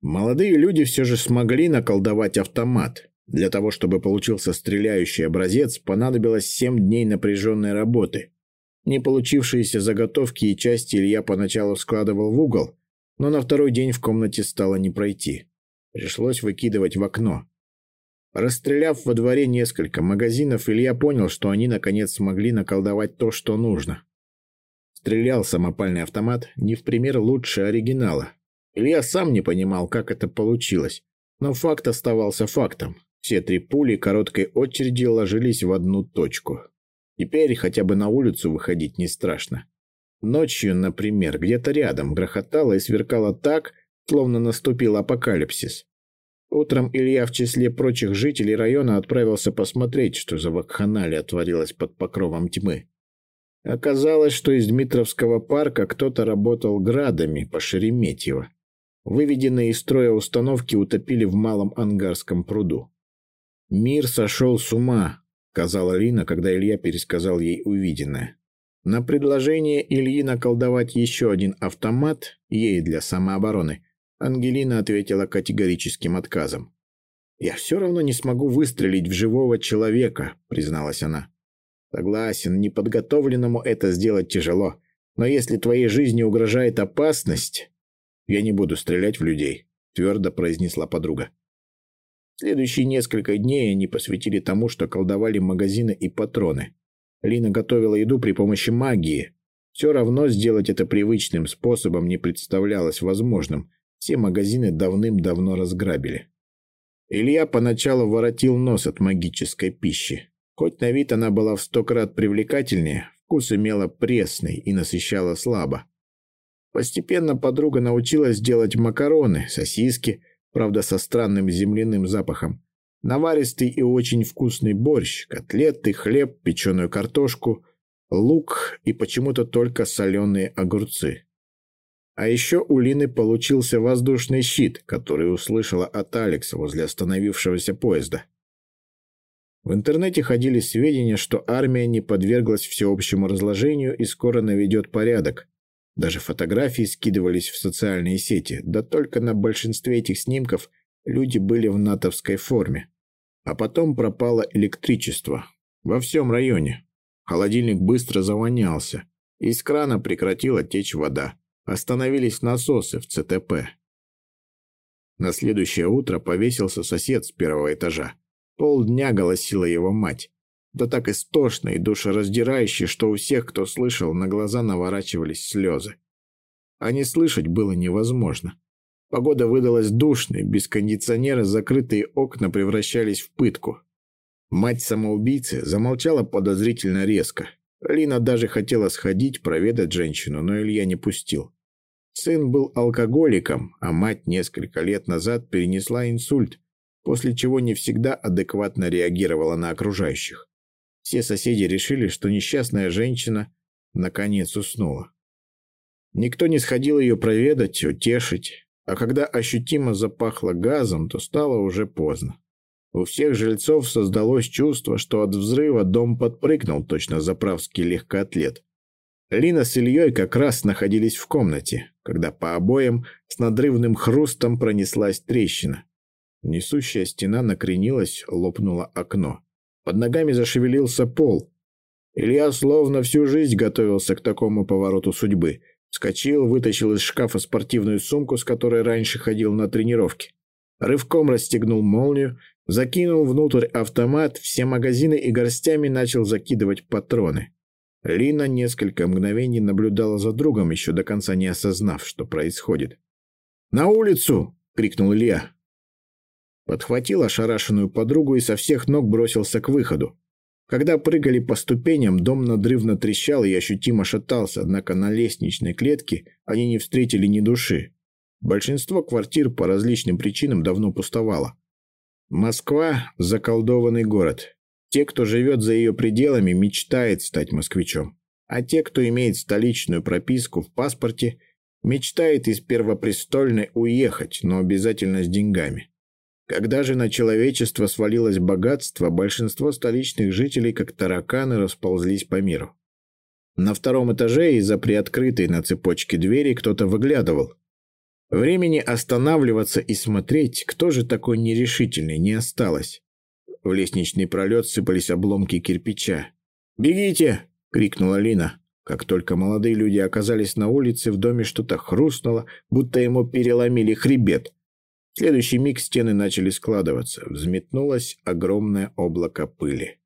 Молодые люди все же смогли наколдовать автомат. Для того, чтобы получился стреляющий образец, понадобилось семь дней напряженной работы. Не получившиеся заготовки и части Илья поначалу складывал в угол, но на второй день в комнате стало не пройти. Пришлось выкидывать в окно. Расстреляв во дворе несколько магазинов, Илья понял, что они наконец смогли наколдовать то, что нужно. Стрелял самопальный автомат не в пример лучше оригинала. Илья сам не понимал, как это получилось, но факт оставался фактом. Все три пули короткой очереди ложились в одну точку. Теперь хотя бы на улицу выходить не страшно. Ночью, например, где-то рядом грохотало и сверкало так, словно наступил апокалипсис. Утром Илья в числе прочих жителей района отправился посмотреть, что за вакханалия творилось под покровом тьмы. Оказалось, что из Дмитровского парка кто-то работал градами по Шереметьево. Выведенные из строя установки утопили в малом ангарском пруду. «Мир сошел с ума», — сказала Лина, когда Илья пересказал ей увиденное. На предложение Ильи наколдовать еще один автомат, ей для самообороны, Ангелина ответила категорическим отказом. «Я все равно не смогу выстрелить в живого человека», — призналась она. «Согласен, неподготовленному это сделать тяжело. Но если твоей жизни угрожает опасность, я не буду стрелять в людей», — твердо произнесла подруга. Следующие несколько дней они посвятили тому, что колдовали магазины и патроны. Лина готовила еду при помощи магии. Все равно сделать это привычным способом не представлялось возможным, все магазины давным-давно разграбили. Илья поначалу воротил нос от магической пищи. Хоть на вид она была в сто крат привлекательнее, вкус имела пресный и насыщала слабо. Постепенно подруга научилась делать макароны, сосиски, правда со странным земляным запахом, наваристый и очень вкусный борщ, котлеты, хлеб, печеную картошку, лук и почему-то только соленые огурцы. А еще у Лины получился воздушный щит, который услышала от Алекса возле остановившегося поезда. В интернете ходили сведения, что армия не подверглась всеобщему разложению и скоро наведет порядок. Даже фотографии скидывались в социальные сети, да только на большинстве этих снимков люди были в натовской форме. А потом пропало электричество. Во всем районе. Холодильник быстро завонялся. Из крана прекратила течь вода. Остановились насосы в ЦТП. На следующее утро повесился сосед с первого этажа. Полдня голосила его мать. Да так истошно и душераздирающе, что у всех, кто слышал, на глаза наворачивались слезы. А не слышать было невозможно. Погода выдалась душной, без кондиционера закрытые окна превращались в пытку. Мать самоубийцы замолчала подозрительно резко. Лина даже хотела сходить проведать женщину, но Илья не пустил. Сын был алкоголиком, а мать несколько лет назад перенесла инсульт, после чего не всегда адекватно реагировала на окружающих. Все соседи решили, что несчастная женщина наконец уснула. Никто не сходил ее проведать, утешить, а когда ощутимо запахло газом, то стало уже поздно. У всех жильцов создалось чувство, что от взрыва дом подпрыгнул, точно заправский легкоатлет. Лина с Ильей как раз находились в комнате, когда по обоям с надрывным хрустом пронеслась трещина. Несущая стена накренилась, лопнуло окно. Под ногами зашевелился пол. Илья словно всю жизнь готовился к такому повороту судьбы. Вскочил, вытащил из шкафа спортивную сумку, с которой раньше ходил на тренировки. Рывком расстегнул молнию, закинул внутрь автомат, все магазины и горстями начал закидывать патроны. Лина несколько мгновений наблюдала за другом, еще до конца не осознав, что происходит. «На улицу!» — крикнул Илья. Подхватил ошарашенную подругу и со всех ног бросился к выходу. Когда прыгали по ступеням, дом надрывно трещал и ощутимо шатался, однако на лестничной клетке они не встретили ни души. Большинство квартир по различным причинам давно пустовало. Москва – заколдованный город. Те, кто живет за ее пределами, мечтает стать москвичом. А те, кто имеет столичную прописку в паспорте, мечтает из первопрестольной уехать, но обязательно с деньгами. Когда же на человечество свалилось богатство, большинство столичных жителей, как тараканы, расползлись по миру. На втором этаже из-за приоткрытой на цепочке двери кто-то выглядывал. Времени останавливаться и смотреть, кто же такой нерешительный, не осталось. В лестничный пролет сыпались обломки кирпича. «Бегите!» — крикнула Лина. Как только молодые люди оказались на улице, в доме что-то хрустнуло, будто ему переломили хребет. Следующий миг стены начали складываться. Взметнулось огромное облако пыли.